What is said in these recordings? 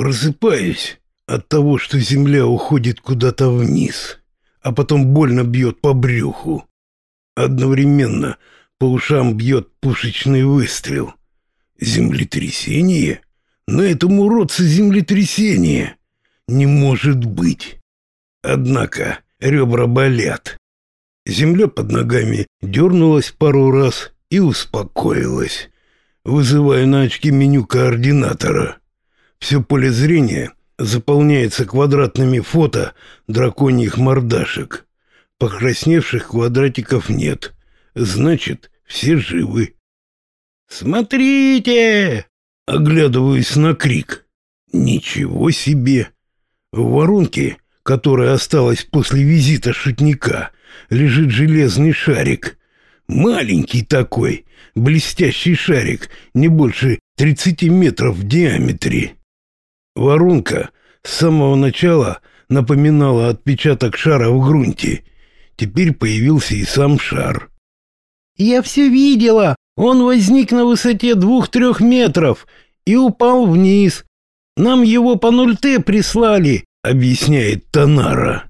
Просыпаюсь от того, что земля уходит куда-то вниз, а потом больно бьет по брюху. Одновременно по ушам бьет пушечный выстрел. Землетрясение? На этом уродце землетрясение. Не может быть. Однако ребра болят. Земля под ногами дернулась пару раз и успокоилась. Вызываю на очки меню координатора. Все поле зрения заполняется квадратными фото драконьих мордашек. Покрасневших квадратиков нет. Значит, все живы. «Смотрите!» Оглядываюсь на крик. «Ничего себе!» В воронке, которая осталась после визита шутника, лежит железный шарик. Маленький такой, блестящий шарик, не больше 30 метров в диаметре. Воронка с самого начала напоминала отпечаток шара в грунте. Теперь появился и сам шар. «Я все видела. Он возник на высоте двух-трех метров и упал вниз. Нам его по 0Т прислали», — объясняет Танара.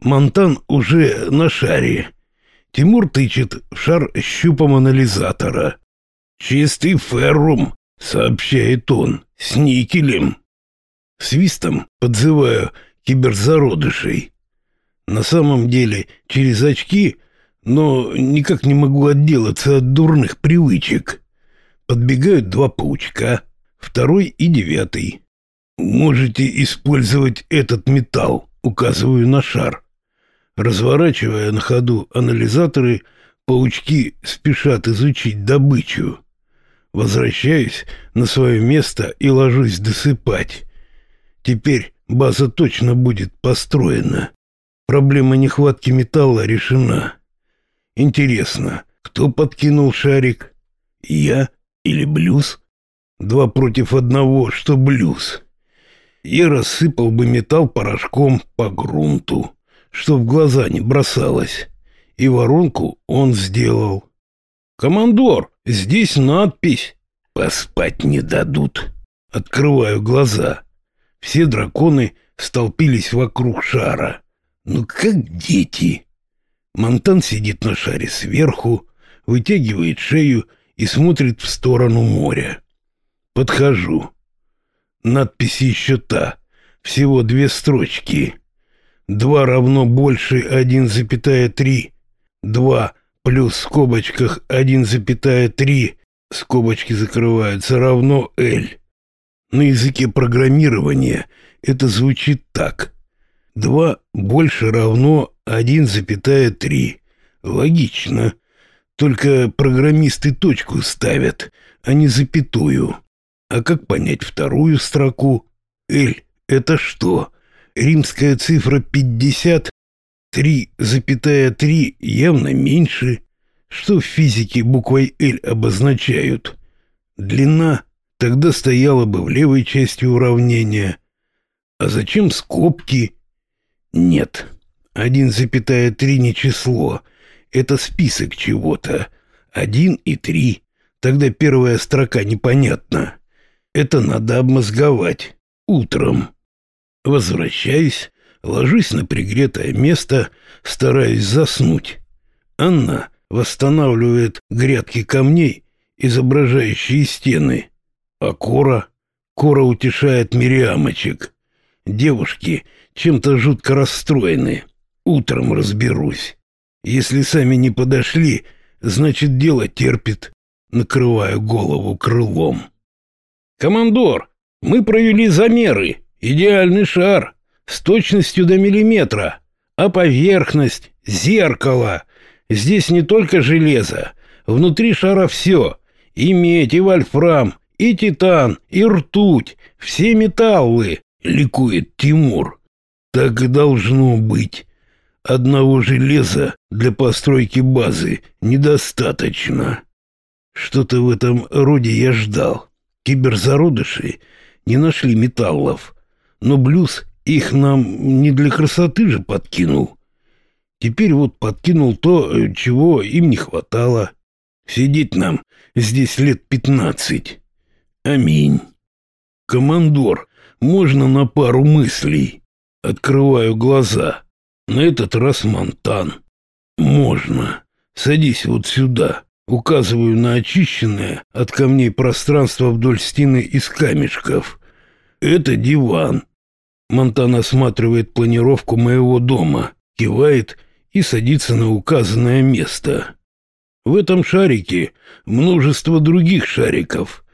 Монтан уже на шаре. Тимур тычет в шар щупом анализатора. «Чистый феррум», — сообщает он, — «с никелем». Свистом подзываю киберзародышей. На самом деле через очки, но никак не могу отделаться от дурных привычек. Подбегают два паучка, второй и девятый. Можете использовать этот металл, указываю на шар. Разворачивая на ходу анализаторы, паучки спешат изучить добычу. Возвращаюсь на свое место и ложусь досыпать. Теперь база точно будет построена. Проблема нехватки металла решена. Интересно, кто подкинул шарик? Я или Блюз? Два против одного, что Блюз. Я рассыпал бы металл порошком по грунту что в глаза не бросалось. И воронку он сделал. «Командор, здесь надпись. Поспать не дадут». Открываю глаза. Все драконы столпились вокруг шара. Ну как дети. Монтан сидит на шаре сверху, вытягивает шею и смотрит в сторону моря. Подхожу. Надпись еще та, всего две строчки. 2 равно больше 1,3. 2 плюс в скобочках 1,3, скобочки закрываются, равно L. На языке программирования это звучит так. 2 больше равно 1,3. Логично. Только программисты точку ставят, а не запятую. А как понять вторую строку? L — это что? римская цифра 50, 3,3 явно меньше. Что в физике буквой «Л» обозначают? Длина тогда стояла бы в левой части уравнения. А зачем скобки? Нет, 1,3 не число. Это список чего-то. 1 и 3. Тогда первая строка непонятна. Это надо обмозговать. Утром. Возвращаюсь, ложусь на пригретое место, стараюсь заснуть. Анна восстанавливает грядки камней, изображающие стены. А Кора? Кора утешает Мириамочек. Девушки чем-то жутко расстроены. Утром разберусь. Если сами не подошли, значит дело терпит. Накрываю голову крылом. «Командор, мы провели замеры», Идеальный шар с точностью до миллиметра, а поверхность — зеркало. Здесь не только железо, внутри шара все. И медь, и вольфрам, и титан, и ртуть, все металлы, ликует Тимур. Так и должно быть. Одного железа для постройки базы недостаточно. Что-то в этом роде я ждал. Киберзародыши не нашли металлов но блюз их нам не для красоты же подкинул. Теперь вот подкинул то, чего им не хватало. Сидеть нам здесь лет пятнадцать. Аминь. Командор, можно на пару мыслей? Открываю глаза. На этот раз Монтан. Можно. Садись вот сюда. Указываю на очищенное от камней пространство вдоль стены из камешков. Это диван. Монтан осматривает планировку моего дома, кивает и садится на указанное место. В этом шарике множество других шариков,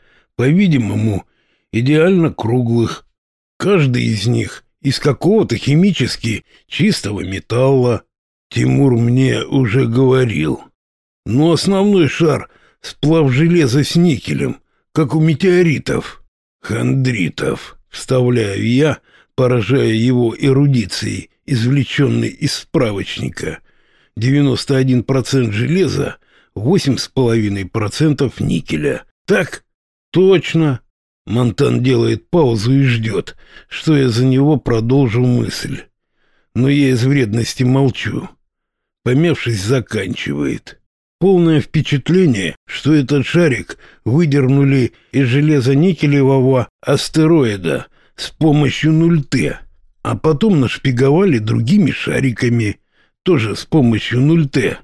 по-видимому, идеально круглых. Каждый из них из какого-то химически чистого металла. Тимур мне уже говорил. Но основной шар — сплав железа с никелем, как у метеоритов. Хандритов, вставляю я, поражая его эрудицией, извлеченной из справочника. 91% железа, 8,5% никеля. Так? Точно. Монтан делает паузу и ждет, что я за него продолжу мысль. Но я из вредности молчу. Помявшись, заканчивает. Полное впечатление, что этот шарик выдернули из железо-никелевого астероида с помощью 0Т, а потом нашпиговали другими шариками, тоже с помощью 0Т.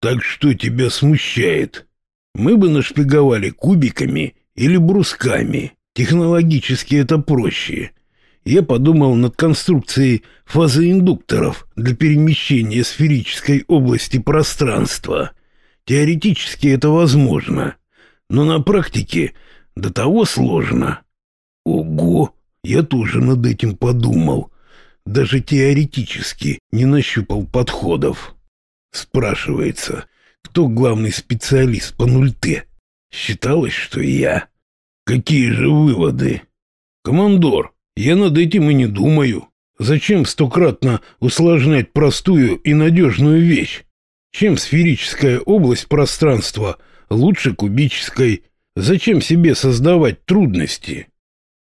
Так что тебя смущает? Мы бы нашпиговали кубиками или брусками. Технологически это проще. Я подумал над конструкцией фазоиндукторов для перемещения сферической области пространства — Теоретически это возможно, но на практике до того сложно. Ого, я тоже над этим подумал. Даже теоретически не нащупал подходов. Спрашивается, кто главный специалист по 0Т? Считалось, что я. Какие же выводы? Командор, я над этим и не думаю. Зачем стократно усложнять простую и надежную вещь? Чем сферическая область пространства лучше кубической? Зачем себе создавать трудности?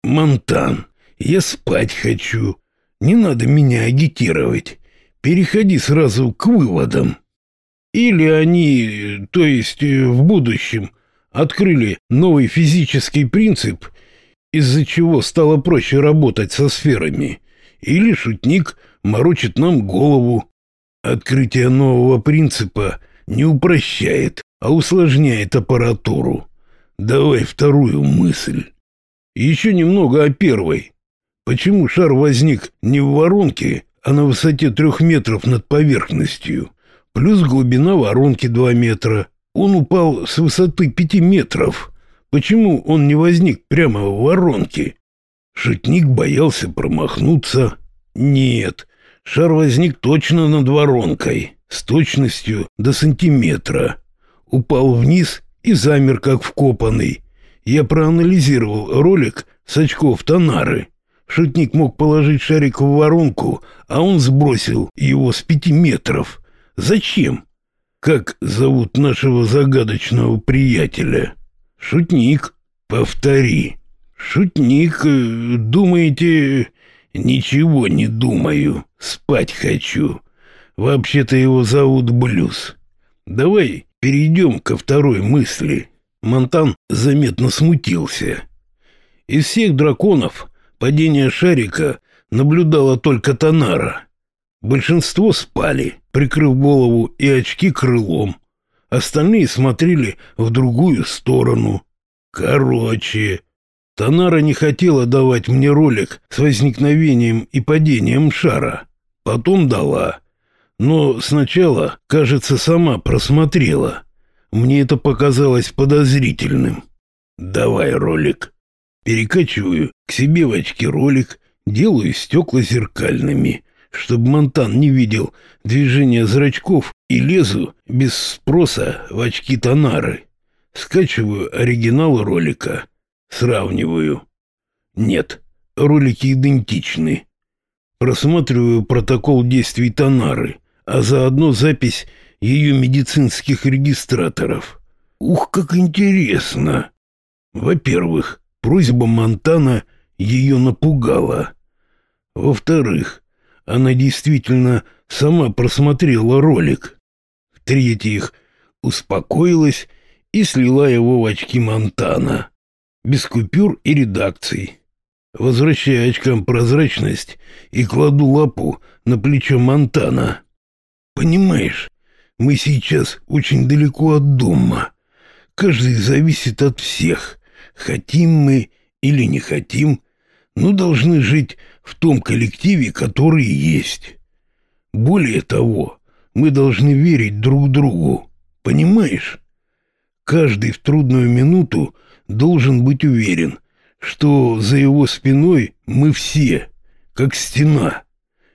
Монтан, я спать хочу. Не надо меня агитировать. Переходи сразу к выводам. Или они, то есть э, в будущем, открыли новый физический принцип, из-за чего стало проще работать со сферами, или шутник морочит нам голову, Открытие нового принципа не упрощает, а усложняет аппаратуру. Давай вторую мысль. Еще немного о первой. Почему шар возник не в воронке, а на высоте трех метров над поверхностью? Плюс глубина воронки два метра. Он упал с высоты пяти метров. Почему он не возник прямо в воронке? Шутник боялся промахнуться. Нет, Шар возник точно над воронкой, с точностью до сантиметра. Упал вниз и замер, как вкопанный. Я проанализировал ролик с очков Тонары. Шутник мог положить шарик в воронку, а он сбросил его с пяти метров. Зачем? Как зовут нашего загадочного приятеля? Шутник. Повтори. Шутник, э, думаете, Ничего не думаю, спать хочу. Вообще-то его зовут Блюз. Давай перейдем ко второй мысли. Монтан заметно смутился. Из всех драконов падение шарика наблюдала только Танара. Большинство спали, прикрыв голову и очки крылом. Остальные смотрели в другую сторону. Короче, Танара не хотела давать мне ролик с возникновением и падением шара. Потом дала. Но сначала, кажется, сама просмотрела. Мне это показалось подозрительным. Давай ролик. Перекачиваю к себе в очки ролик, делаю стекла зеркальными, чтобы Монтан не видел движения зрачков и лезу без спроса в очки Танары. Скачиваю оригинал ролика. Сравниваю. Нет, ролики идентичны. Просматриваю протокол действий Танары, а заодно запись ее медицинских регистраторов. Ух, как интересно! Во-первых, просьба Монтана ее напугала. Во-вторых, она действительно сама просмотрела ролик. В-третьих, успокоилась и слила его в очки Монтана без купюр и редакций. Возвращаю очкам прозрачность и кладу лапу на плечо Монтана. Понимаешь, мы сейчас очень далеко от дома. Каждый зависит от всех. Хотим мы или не хотим, но должны жить в том коллективе, который есть. Более того, мы должны верить друг другу. Понимаешь? Каждый в трудную минуту должен быть уверен, что за его спиной мы все, как стена.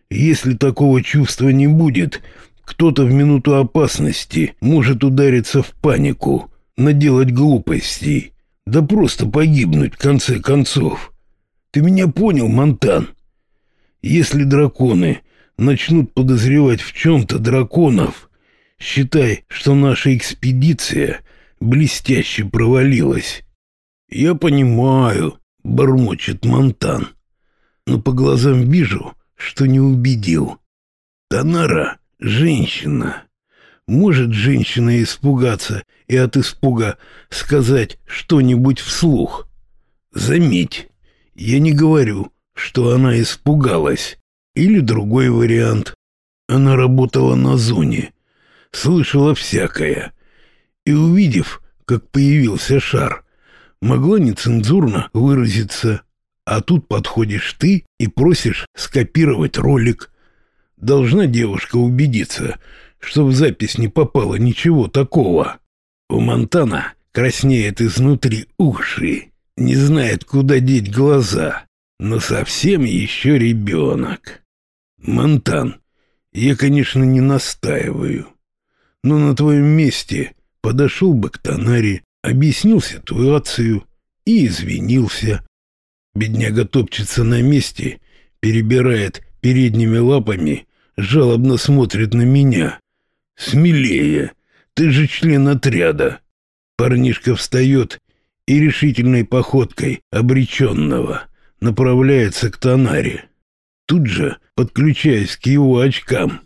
Если такого чувства не будет, кто-то в минуту опасности может удариться в панику, наделать глупостей, да просто погибнуть в конце концов. Ты меня понял, Монтан? Если драконы начнут подозревать в чем-то драконов, считай, что наша экспедиция блестяще провалилась. Я понимаю, бормочет Монтан, но по глазам вижу, что не убедил. Танара — женщина. Может женщина испугаться и от испуга сказать что-нибудь вслух? Заметь, я не говорю, что она испугалась. Или другой вариант. Она работала на зоне, слышала всякое. И увидев, как появился шар, могла нецензурно выразиться. А тут подходишь ты и просишь скопировать ролик. Должна девушка убедиться, что в запись не попало ничего такого. У Монтана краснеет изнутри уши, не знает, куда деть глаза, но совсем еще ребенок. Монтан, я, конечно, не настаиваю, но на твоем месте подошел бы к Танаре, объяснил ситуацию и извинился. Бедняга топчется на месте, перебирает передними лапами, жалобно смотрит на меня. «Смелее, ты же член отряда». Парнишка встает и решительной походкой обреченного направляется к Танаре тут же подключаясь к его очкам.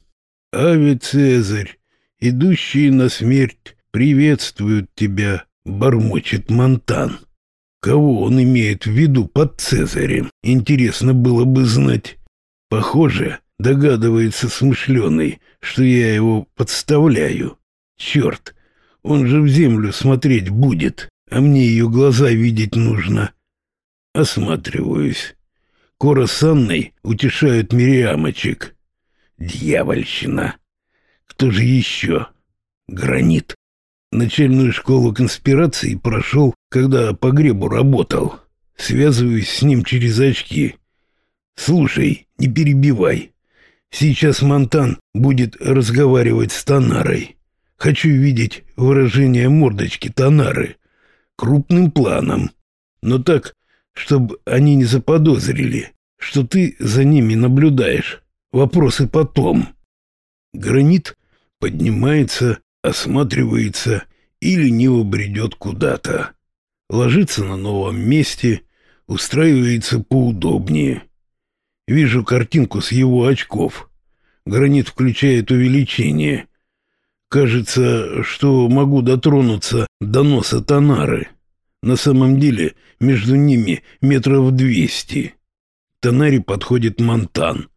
«Ави Цезарь, идущие на смерть, приветствуют тебя», — бормочет Монтан. Кого он имеет в виду под Цезарем, интересно было бы знать. Похоже, догадывается смышленый, что я его подставляю. Черт, он же в землю смотреть будет, а мне ее глаза видеть нужно. Осматриваюсь. Кора с Анной утешают Мириамочек. Дьявольщина. Кто же еще? Гранит. Начальную школу конспирации прошел, когда по гребу работал. Связываюсь с ним через очки. Слушай, не перебивай. Сейчас Монтан будет разговаривать с Танарой. Хочу видеть выражение мордочки Танары. Крупным планом. Но так, чтобы они не заподозрили, что ты за ними наблюдаешь. Вопросы потом. Гранит поднимается, осматривается и лениво бредет куда-то. Ложится на новом месте, устраивается поудобнее. Вижу картинку с его очков. Гранит включает увеличение. Кажется, что могу дотронуться до носа Танары. На самом деле между ними метров двести. К Танаре подходит Монтан.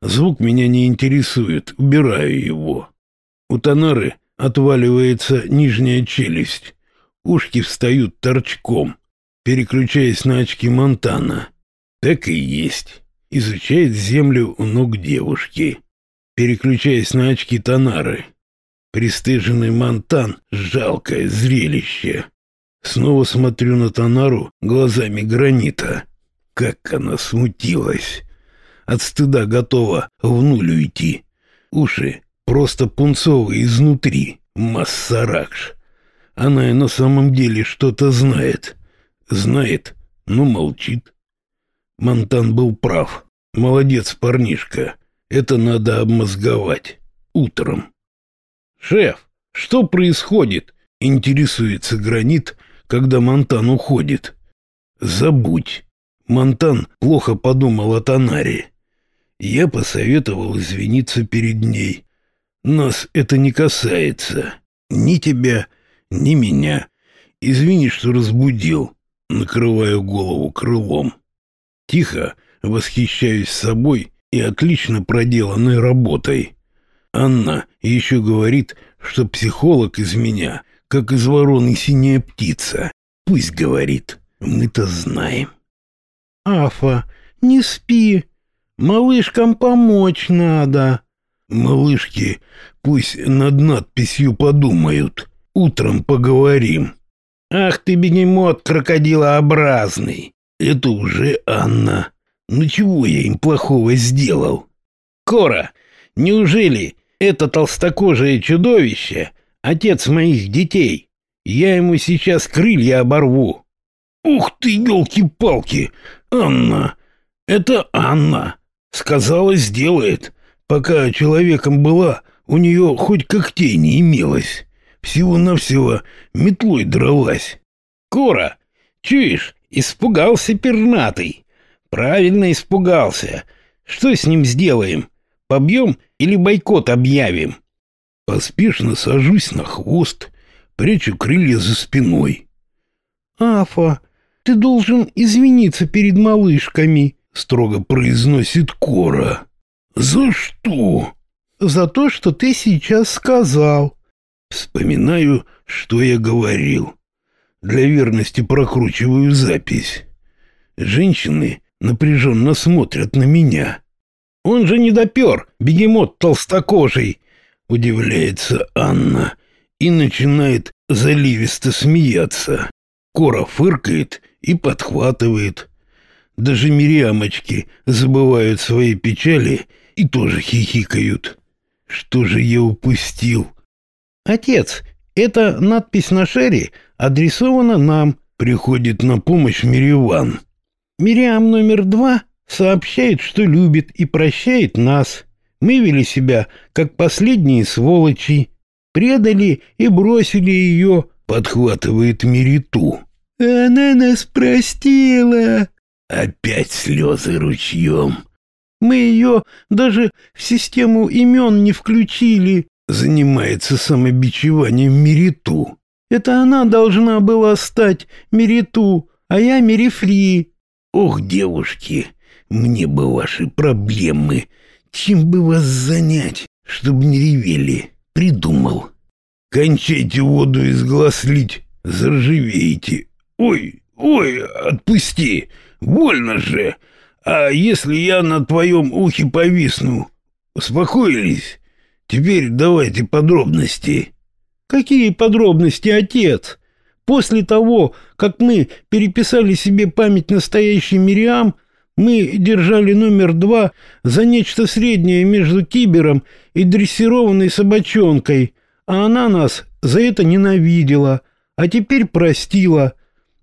Звук меня не интересует, убираю его. У Танары отваливается нижняя челюсть. Ушки встают торчком, переключаясь на очки Монтана. Так и есть. Изучает землю у ног девушки, переключаясь на очки Танары. Пристыженный Монтан — жалкое зрелище. Снова смотрю на Танару глазами гранита. Как она смутилась. От стыда готова в нуль уйти. Уши просто пунцовые изнутри. Массаракш. Она и на самом деле что-то знает. Знает, но молчит. Монтан был прав. Молодец, парнишка. Это надо обмозговать. Утром. «Шеф, что происходит?» — интересуется Гранит, когда Монтан уходит. Забудь. Монтан плохо подумал о Танаре. Я посоветовал извиниться перед ней. Нас это не касается. Ни тебя, ни меня. Извини, что разбудил. Накрываю голову крылом. Тихо восхищаюсь собой и отлично проделанной работой. Анна еще говорит, что психолог из меня, как из вороны синяя птица. Пусть говорит, мы-то знаем. Афа, не спи, малышкам помочь надо. Малышки пусть над надписью подумают. Утром поговорим. Ах ты, бегемот крокодилообразный. Это уже Анна. Ну чего я им плохого сделал? Кора, неужели это толстокожее чудовище отец моих детей? Я ему сейчас крылья оборву. Ух ты, елки-палки! Анна! Это Анна! Сказала, сделает. Пока человеком была, у нее хоть когтей не имелось. Всего-навсего метлой дралась. Кора, чуешь, испугался пернатый. Правильно испугался. Что с ним сделаем? Побьем или бойкот объявим? Поспешно сажусь на хвост, прячу крылья за спиной. Афа, ты должен извиниться перед малышками, строго произносит Кора. За что? За то, что ты сейчас сказал. Вспоминаю, что я говорил. Для верности прокручиваю запись. Женщины напряженно смотрят на меня. Он же не допер, бегемот толстокожий, удивляется Анна и начинает заливисто смеяться. Кора фыркает и подхватывает. Даже мирямочки забывают свои печали и тоже хихикают. Что же я упустил? Отец, эта надпись на шере адресована нам. Приходит на помощь Мириван. Мириам номер два сообщает, что любит и прощает нас. Мы вели себя, как последние сволочи. Предали и бросили ее, подхватывает Мериту. Она нас простила. Опять слезы ручьем. Мы ее даже в систему имен не включили. Занимается самобичеванием Мериту. Это она должна была стать Мериту, а я Мерифри. Ох, девушки, мне бы ваши проблемы. Чем бы вас занять, чтобы не ревели? Придумал. Кончайте воду из глаз лить, заржавеете. Ой, ой, отпусти, больно же. А если я на твоем ухе повисну? Успокоились? Теперь давайте подробности. Какие подробности, отец? После того, как мы переписали себе память настоящей Мириам, мы держали номер два за нечто среднее между кибером и дрессированной собачонкой, а она нас за это ненавидела, а теперь простила.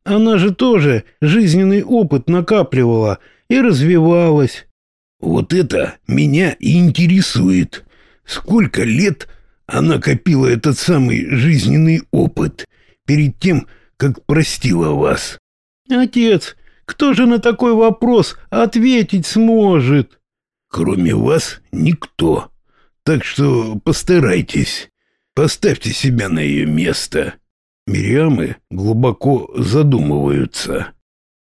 Она же тоже жизненный опыт накапливала и развивалась. Вот это меня и интересует. Сколько лет она копила этот самый жизненный опыт перед тем, как простила вас? Отец, кто же на такой вопрос ответить сможет? Кроме вас никто. Так что постарайтесь. Поставьте себя на ее место. Мириамы глубоко задумываются.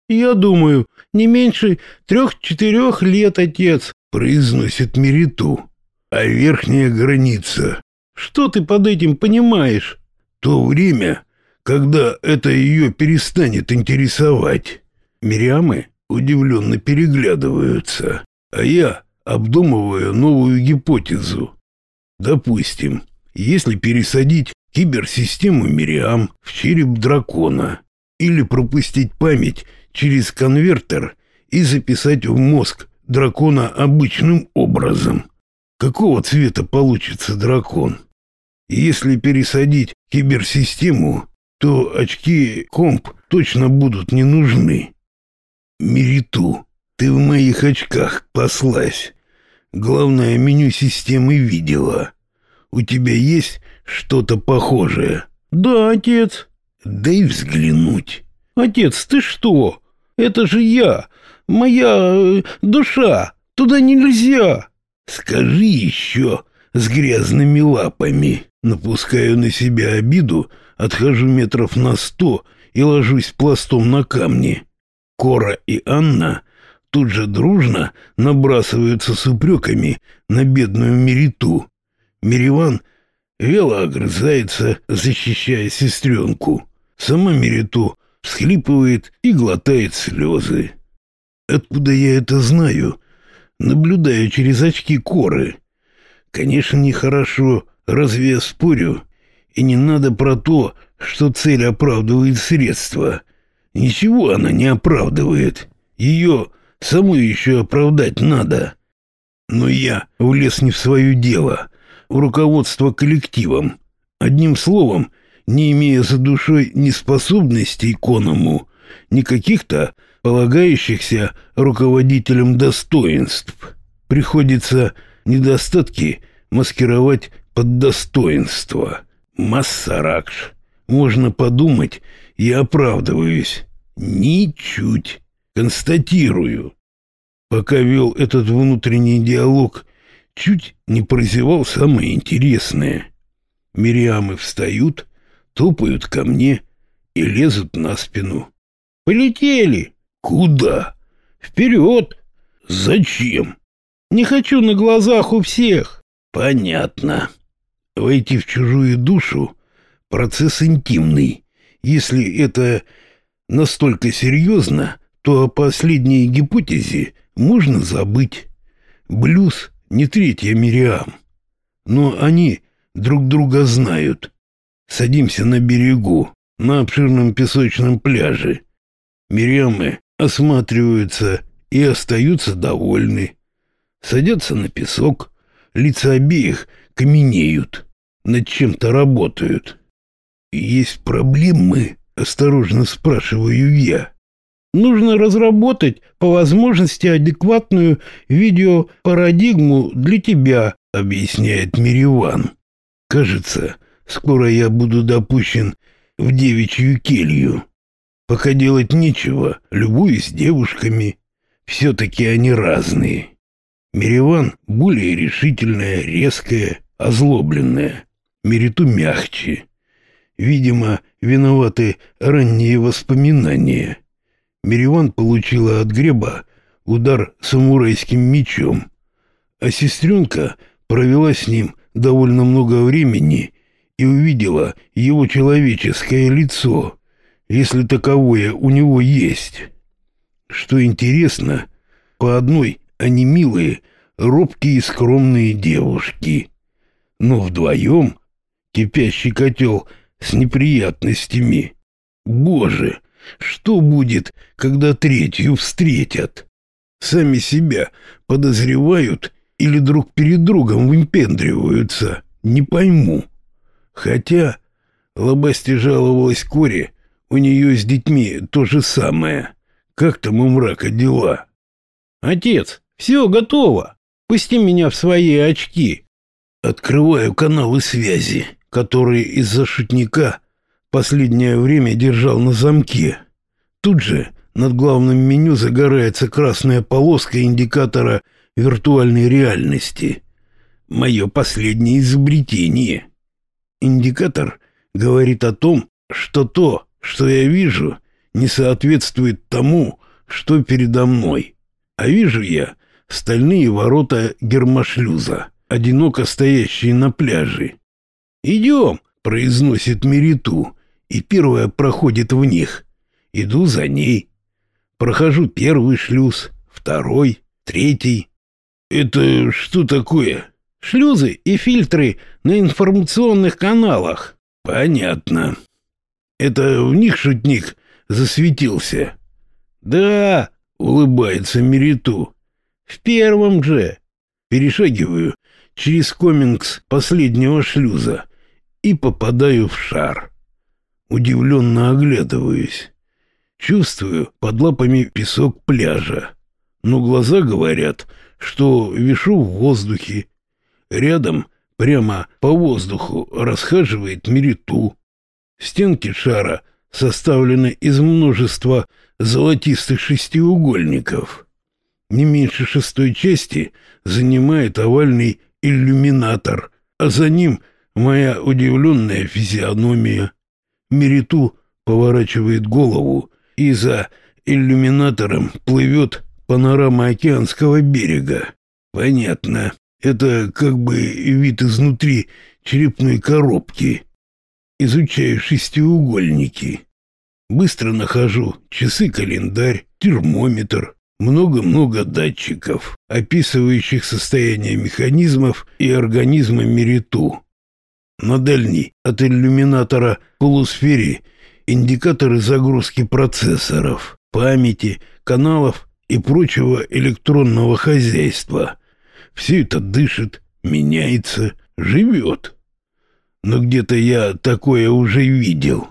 «Я думаю, не меньше трех-четырех лет, отец», — произносит Мериту. «А верхняя граница?» «Что ты под этим понимаешь?» «То время, когда это ее перестанет интересовать». Мириамы удивленно переглядываются, а я обдумываю новую гипотезу. Допустим, если пересадить киберсистему Мириам в череп дракона или пропустить память через конвертер и записать в мозг дракона обычным образом. Какого цвета получится дракон? Если пересадить киберсистему, то очки комп точно будут не нужны. Мериту, ты в моих очках послась. Главное, меню системы видела. У тебя есть что-то похожее? Да, отец. Дай взглянуть. Отец, ты что? Это же я, моя э, душа. Туда нельзя. Скажи еще с грязными лапами. Напускаю на себя обиду, отхожу метров на сто и ложусь пластом на камни. Кора и Анна тут же дружно набрасываются с упреками на бедную Мериту. Мириван вяло огрызается, защищая сестренку. Сама Мериту всхлипывает и глотает слезы. Откуда я это знаю? Наблюдаю через очки коры. Конечно, нехорошо, разве я спорю? И не надо про то, что цель оправдывает средства. Ничего она не оправдывает. Ее саму еще оправдать надо. Но я влез не в свое дело, в руководство коллективом. Одним словом, не имея за душой ни способностей к оному, ни каких-то полагающихся руководителям достоинств. Приходится недостатки маскировать под достоинство. Массаракш. Можно подумать, я оправдываюсь. Ничуть. Констатирую. Пока вел этот внутренний диалог, чуть не прозевал самое интересное. Мириамы встают, топают ко мне и лезут на спину. «Полетели!» «Куда?» «Вперед!» «Зачем?» «Не хочу на глазах у всех!» «Понятно. Войти в чужую душу — процесс интимный. Если это настолько серьезно, то о последней гипотезе можно забыть. Блюз не третья Мириам. Но они друг друга знают. Садимся на берегу, на обширном песочном пляже. Мириамы осматриваются и остаются довольны. Садятся на песок, лица обеих каменеют, над чем-то работают. «Есть проблемы?» — осторожно спрашиваю я. Нужно разработать по возможности адекватную видеопарадигму для тебя, объясняет Мириван. Кажется, скоро я буду допущен в девичью келью. Пока делать нечего, любуюсь девушками. Все-таки они разные. Мириван более решительная, резкая, озлобленная. Мериту мягче. Видимо, виноваты ранние воспоминания. Мириван получила от Греба удар самурайским мечом, а сестренка провела с ним довольно много времени и увидела его человеческое лицо, если таковое у него есть. Что интересно, по одной они милые, робкие и скромные девушки, но вдвоем кипящий котел с неприятностями. Боже, что будет, когда третью встретят? Сами себя подозревают или друг перед другом выпендриваются? Не пойму. Хотя Лобасти жаловалась Коре, у нее с детьми то же самое. Как там у мрака дела? Отец, все готово. Пусти меня в свои очки. Открываю каналы связи, которые из-за шутника последнее время держал на замке. Тут же над главным меню загорается красная полоска индикатора виртуальной реальности. Мое последнее изобретение. Индикатор говорит о том, что то, что я вижу, не соответствует тому, что передо мной. А вижу я стальные ворота гермошлюза, одиноко стоящие на пляже. «Идем», — произносит Мериту, и первая проходит в них. Иду за ней. Прохожу первый шлюз, второй, третий. Это что такое? Шлюзы и фильтры на информационных каналах. Понятно. Это в них шутник засветился. Да, улыбается Мериту. В первом же. Перешагиваю через комингс последнего шлюза и попадаю в шар. Удивленно оглядываюсь. Чувствую под лапами песок пляжа. Но глаза говорят, что вишу в воздухе. Рядом, прямо по воздуху, расхаживает Мериту. Стенки шара составлены из множества золотистых шестиугольников. Не меньше шестой части занимает овальный иллюминатор, а за ним моя удивленная физиономия. Мериту поворачивает голову и за иллюминатором плывет панорама океанского берега. Понятно. Это как бы вид изнутри черепной коробки. Изучаю шестиугольники. Быстро нахожу часы-календарь, термометр, много-много датчиков, описывающих состояние механизмов и организма Мериту. На дальней от иллюминатора полусфере индикаторы загрузки процессоров, памяти, каналов и прочего электронного хозяйства. Все это дышит, меняется, живет. Но где-то я такое уже видел.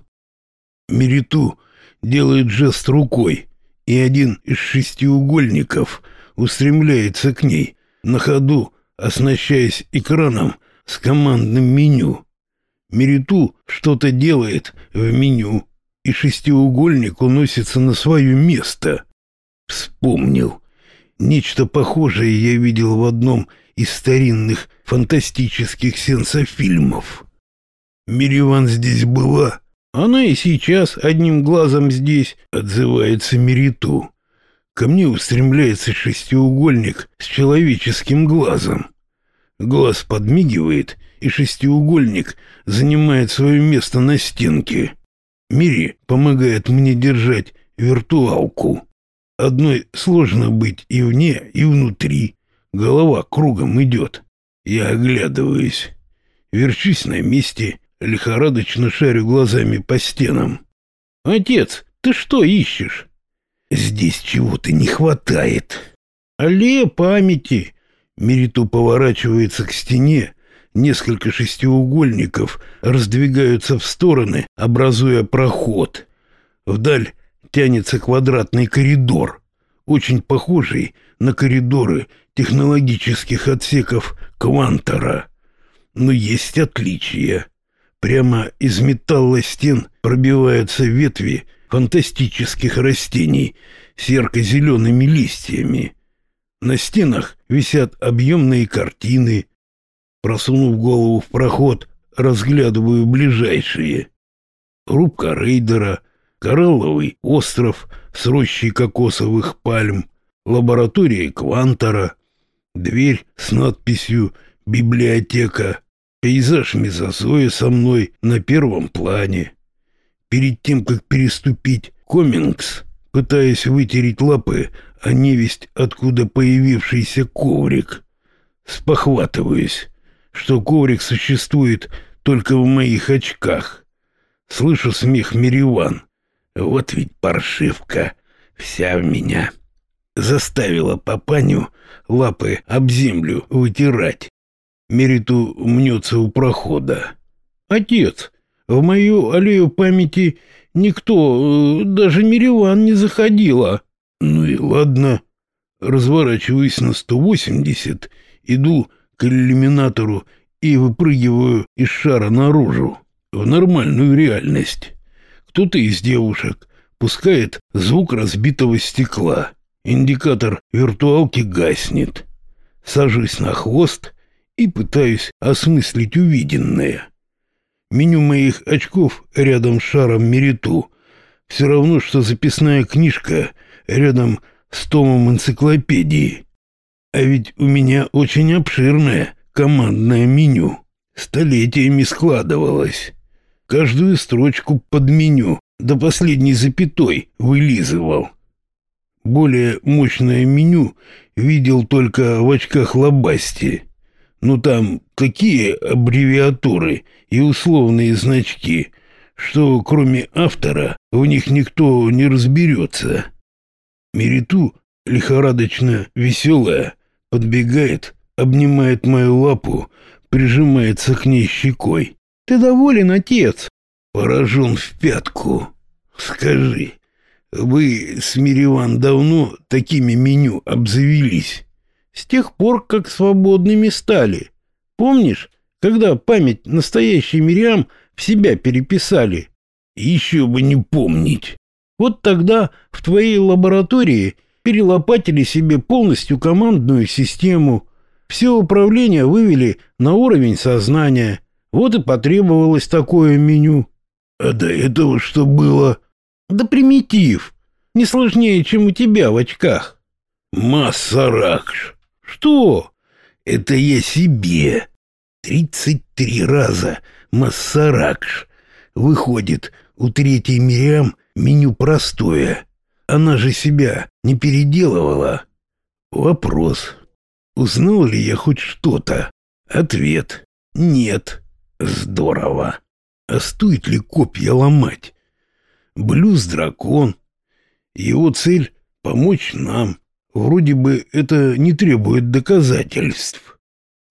Мериту делает жест рукой, и один из шестиугольников устремляется к ней, на ходу оснащаясь экраном с командным меню. Мериту что-то делает в меню, и шестиугольник уносится на свое место. Вспомнил. Нечто похожее я видел в одном из старинных фантастических сенсофильмов. Мириван здесь была? Она и сейчас одним глазом здесь, отзывается Мериту. Ко мне устремляется шестиугольник с человеческим глазом. Глаз подмигивает, и шестиугольник занимает свое место на стенке. Мири помогает мне держать виртуалку. Одной сложно быть и вне, и внутри. Голова кругом идет. Я оглядываюсь. Верчусь на месте, лихорадочно шарю глазами по стенам. «Отец, ты что ищешь?» «Здесь чего-то не хватает». «Аллея памяти». Мериту поворачивается к стене, Несколько шестиугольников раздвигаются в стороны, образуя проход. Вдаль тянется квадратный коридор, очень похожий на коридоры технологических отсеков Квантора. Но есть отличия. Прямо из металла стен пробиваются ветви фантастических растений с ярко-зелеными листьями. На стенах висят объемные картины, Просунув голову в проход, разглядываю ближайшие. Рубка рейдера, коралловый остров с рощей кокосовых пальм, лаборатория Квантора, дверь с надписью «Библиотека», пейзаж мезозоя со мной на первом плане. Перед тем, как переступить Комингс, пытаясь вытереть лапы о невесть, откуда появившийся коврик, спохватываюсь что коврик существует только в моих очках. Слышу смех Мириван. Вот ведь паршивка, вся в меня. Заставила папаню лапы об землю вытирать. Мериту мнется у прохода. Отец, в мою аллею памяти никто, э, даже Мириван не заходила. Ну и ладно. Разворачиваюсь на 180, иду к иллюминатору и выпрыгиваю из шара наружу, в нормальную реальность. Кто-то из девушек пускает звук разбитого стекла. Индикатор виртуалки гаснет. Сажусь на хвост и пытаюсь осмыслить увиденное. Меню моих очков рядом с шаром Мериту все равно, что записная книжка рядом с томом энциклопедии. А ведь у меня очень обширное командное меню. Столетиями складывалось. Каждую строчку под меню до последней запятой вылизывал. Более мощное меню видел только в очках лобасти. Ну там такие аббревиатуры и условные значки, что кроме автора в них никто не разберется. Мериту лихорадочно веселая подбегает, обнимает мою лапу, прижимается к ней щекой. «Ты доволен, отец?» Поражен в пятку. «Скажи, вы с Мириван давно такими меню обзавелись?» «С тех пор, как свободными стали. Помнишь, когда память настоящей Мириам в себя переписали?» «Еще бы не помнить!» «Вот тогда в твоей лаборатории перелопатили себе полностью командную систему, все управление вывели на уровень сознания. Вот и потребовалось такое меню. А до этого что было? Да примитив. Не сложнее, чем у тебя в очках. Массаракш. Что? Это я себе. Тридцать три раза Массаракш. Выходит, у третьей Мириам меню простое. Она же себя не переделывала. Вопрос. Узнал ли я хоть что-то? Ответ. Нет. Здорово. А стоит ли копья ломать? Блюз-дракон. Его цель — помочь нам. Вроде бы это не требует доказательств.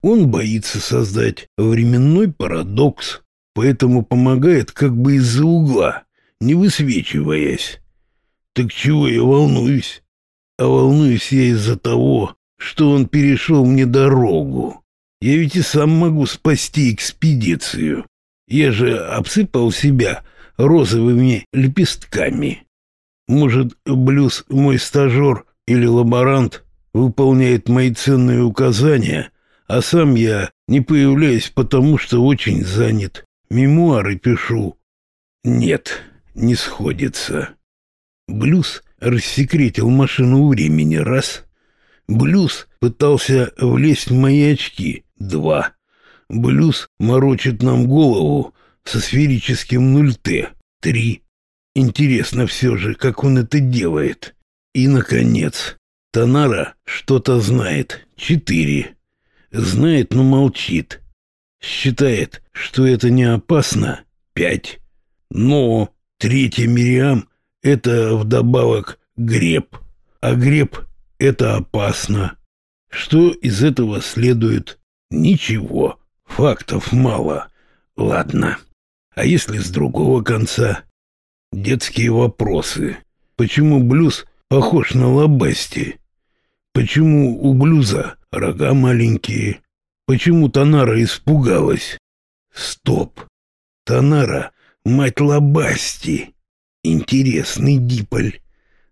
Он боится создать временной парадокс, поэтому помогает как бы из-за угла, не высвечиваясь. Так чего я волнуюсь? А волнуюсь я из-за того, что он перешел мне дорогу. Я ведь и сам могу спасти экспедицию. Я же обсыпал себя розовыми лепестками. Может, Блюз мой стажер или лаборант выполняет мои ценные указания, а сам я не появляюсь, потому что очень занят. Мемуары пишу. Нет, не сходится. Блюз рассекретил машину времени раз. Блюз пытался влезть в мои очки два. Блюз морочит нам голову со сферическим 0Т. Три. Интересно все же, как он это делает. И, наконец, Танара что-то знает. Четыре. Знает, но молчит. Считает, что это не опасно. Пять. Но третья Мириам — это вдобавок греб. А греб — это опасно. Что из этого следует? Ничего. Фактов мало. Ладно. А если с другого конца? Детские вопросы. Почему блюз похож на лобасти? Почему у блюза рога маленькие? Почему Танара испугалась? Стоп. Танара — мать лобасти. Интересный диполь.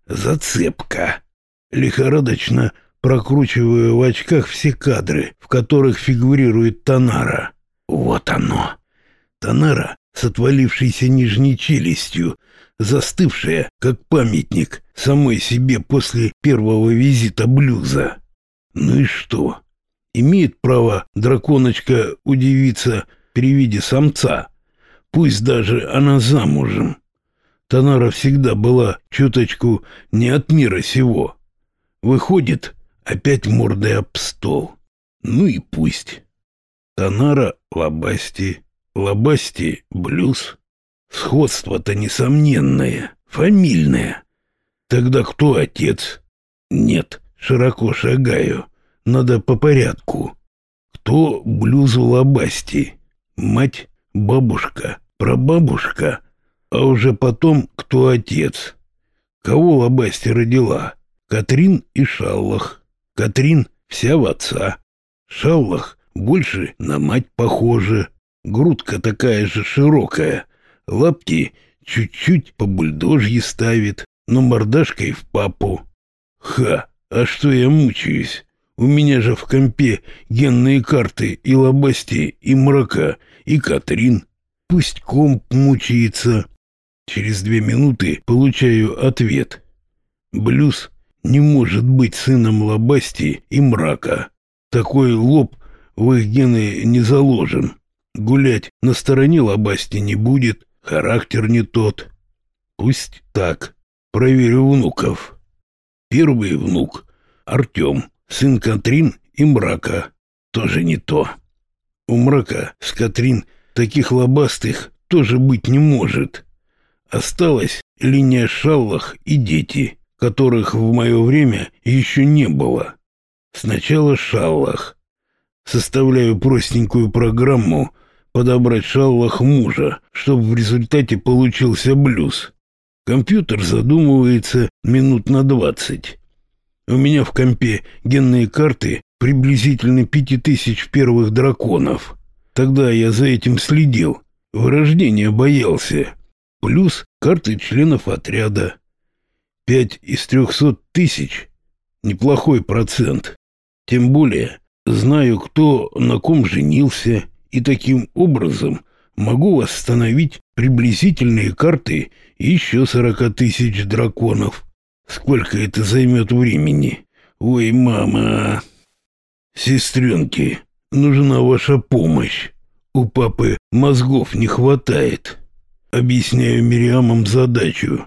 Зацепка. Лихорадочно прокручиваю в очках все кадры, в которых фигурирует Танара. Вот оно. Танара с отвалившейся нижней челюстью, застывшая, как памятник, самой себе после первого визита блюза. Ну и что? Имеет право драконочка удивиться при виде самца, пусть даже она замужем. Танара всегда была чуточку не от мира сего. Выходит, опять мордой об стол. Ну и пусть. Танара Лабасти, Лабасти блюз. Сходство-то несомненное, фамильное. Тогда кто отец? Нет, широко шагаю. Надо по порядку. Кто блюзу Лабасти? Мать, бабушка, прабабушка, а уже потом кто отец? Кого Лабасти родила? Катрин и Шаллах. Катрин вся в отца. Шаллах больше на мать похожа. Грудка такая же широкая. Лапки чуть-чуть по бульдожье ставит, но мордашкой в папу. Ха, а что я мучаюсь? У меня же в компе генные карты и лобасти, и мрака, и Катрин. Пусть комп мучается. Через две минуты получаю ответ. Блюз не может быть сыном Лобасти и Мрака. Такой лоб в их гены не заложен. Гулять на стороне Лобасти не будет, характер не тот. Пусть так. Проверю внуков. Первый внук — Артем, сын Катрин и Мрака. Тоже не то. У Мрака с Катрин таких лобастых тоже быть не может. Осталась линия Шаллах и дети которых в мое время еще не было. Сначала шаллах. Составляю простенькую программу подобрать шаллах мужа, чтобы в результате получился блюз. Компьютер задумывается минут на двадцать. У меня в компе генные карты приблизительно пяти тысяч первых драконов. Тогда я за этим следил, вырождения боялся. Плюс карты членов отряда. Пять из трехсот тысяч — неплохой процент. Тем более знаю, кто на ком женился, и таким образом могу восстановить приблизительные карты еще сорока тысяч драконов. Сколько это займет времени? Ой, мама. Сестренки, нужна ваша помощь. У папы мозгов не хватает. Объясняю Мириамам задачу.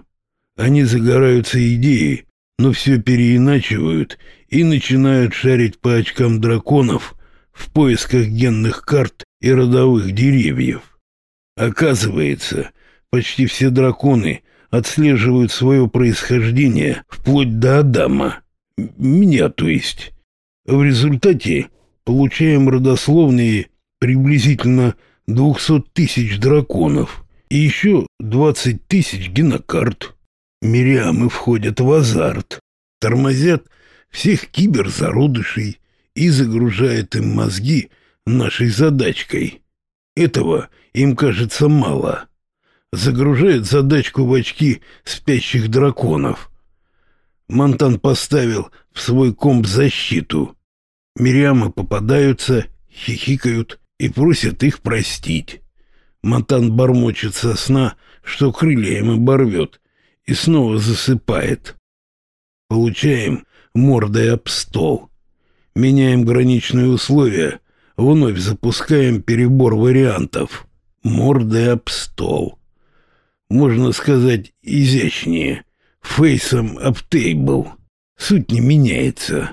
Они загораются идеей, но все переиначивают и начинают шарить по очкам драконов в поисках генных карт и родовых деревьев. Оказывается, почти все драконы отслеживают свое происхождение вплоть до Адама. Меня, то есть. В результате получаем родословные приблизительно 200 тысяч драконов и еще 20 тысяч генокарт. Мириамы входят в азарт, тормозят всех киберзародышей и загружают им мозги нашей задачкой. Этого им кажется мало. Загружают задачку в очки спящих драконов. Монтан поставил в свой комп защиту. Мириамы попадаются, хихикают и просят их простить. Монтан бормочет со сна, что крылья им оборвет, и снова засыпает. Получаем мордой об стол. Меняем граничные условия, вновь запускаем перебор вариантов. Мордой об стол. Можно сказать изящнее. Фейсом об тейбл. Суть не меняется.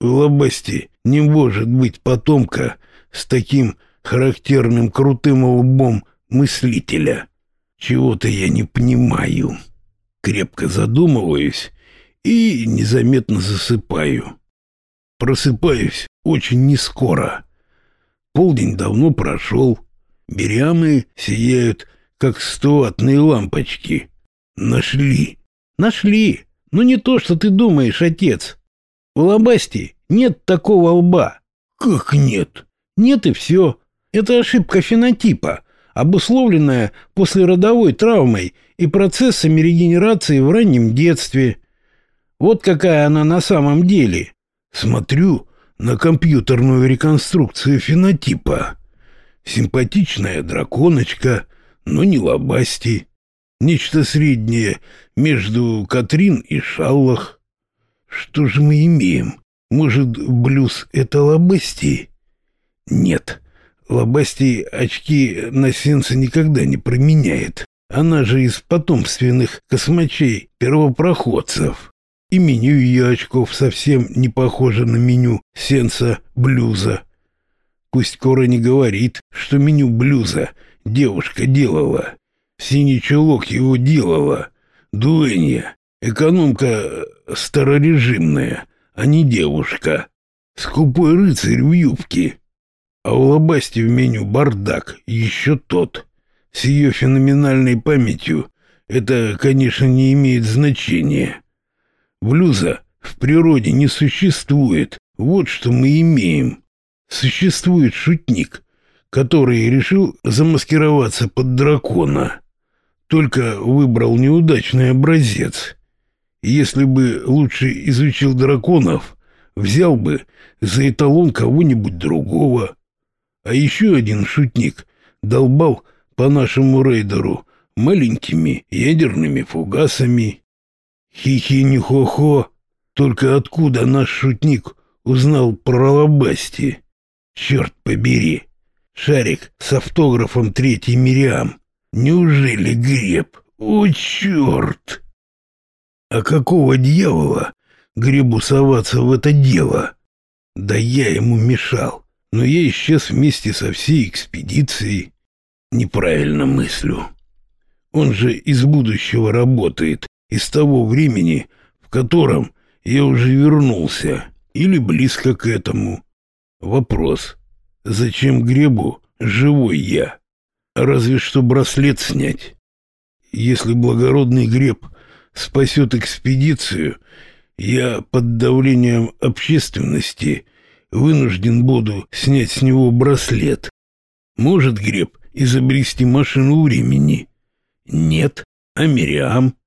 В лобасти не может быть потомка с таким характерным крутым лбом мыслителя. Чего-то я не понимаю. Крепко задумываюсь и незаметно засыпаю. Просыпаюсь очень нескоро. Полдень давно прошел. Берямы сияют, как стоватные лампочки. Нашли. Нашли. Но не то, что ты думаешь, отец. В Лобасти нет такого лба. Как нет? Нет и все. Это ошибка фенотипа, обусловленная послеродовой травмой и процессами регенерации в раннем детстве. Вот какая она на самом деле. Смотрю на компьютерную реконструкцию фенотипа. Симпатичная драконочка, но не лобасти. Нечто среднее между Катрин и Шаллах. Что же мы имеем? Может, блюз — это лобасти? Нет, лобасти очки на сенса никогда не променяет. Она же из потомственных космачей первопроходцев и меню ее очков совсем не похоже на меню сенса блюза. Пусть Кора не говорит, что меню блюза девушка делала. Синий чулок его делала. Дуэнья, экономка старорежимная, а не девушка. Скупой рыцарь в юбке. А у Лобасти в меню бардак еще тот. С ее феноменальной памятью это, конечно, не имеет значения. Блюза в природе не существует. Вот что мы имеем. Существует шутник, который решил замаскироваться под дракона. Только выбрал неудачный образец. Если бы лучше изучил драконов, взял бы за эталон кого-нибудь другого. А еще один шутник долбал по нашему рейдеру маленькими ядерными фугасами. Хихи-ни-хо-хо. Только откуда наш шутник узнал про лобасти? Черт побери. Шарик с автографом третий Мириам. Неужели греб? О, черт! А какого дьявола гребу соваться в это дело? Да я ему мешал, но я исчез вместе со всей экспедицией. Неправильно мыслю. Он же из будущего работает, из того времени, в котором я уже вернулся, или близко к этому. Вопрос. Зачем Гребу живой я? Разве что браслет снять. Если благородный Греб спасет экспедицию, я под давлением общественности вынужден буду снять с него браслет. Может Греб изобрести машину времени? Нет. А Мириам?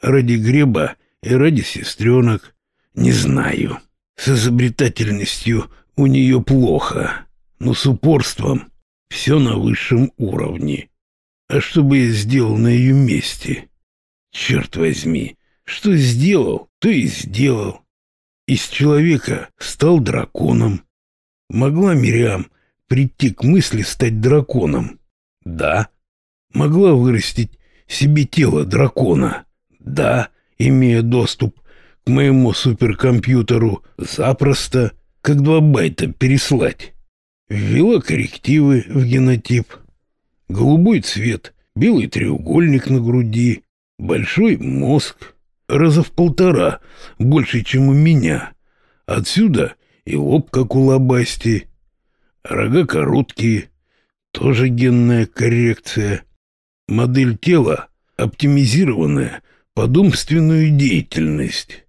Ради Греба и ради сестренок? Не знаю. С изобретательностью у нее плохо, но с упорством все на высшем уровне. А что бы я сделал на ее месте? Черт возьми, что сделал, то и сделал. Из человека стал драконом. Могла Мириам прийти к мысли стать драконом? Да. Могла вырастить себе тело дракона? Да, имея доступ к моему суперкомпьютеру запросто, как два байта переслать. Ввела коррективы в генотип. Голубой цвет, белый треугольник на груди, большой мозг, раза в полтора, больше, чем у меня. Отсюда и лоб, как у лобасти, рога короткие, тоже генная коррекция. Модель тела оптимизированная под умственную деятельность.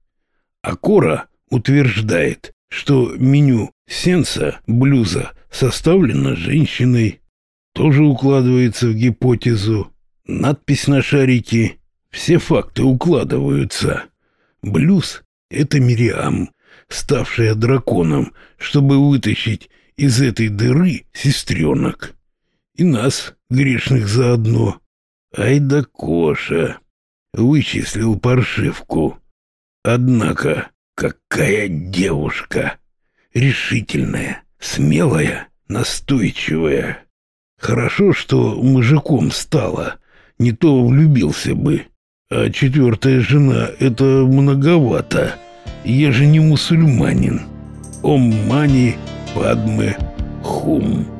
А Кора утверждает, что меню сенса блюза составлено женщиной, тоже укладывается в гипотезу. Надпись на шарике все факты укладываются. Блюз — это Мириам, ставшая драконом, чтобы вытащить из этой дыры сестренок. И нас, грешных, заодно. Ай да Коша! Вычислил паршивку. Однако, какая девушка! Решительная, смелая, настойчивая. Хорошо, что мужиком стала, не то влюбился бы. А четвертая жена — это многовато. Я же не мусульманин. Ом мани падме хум.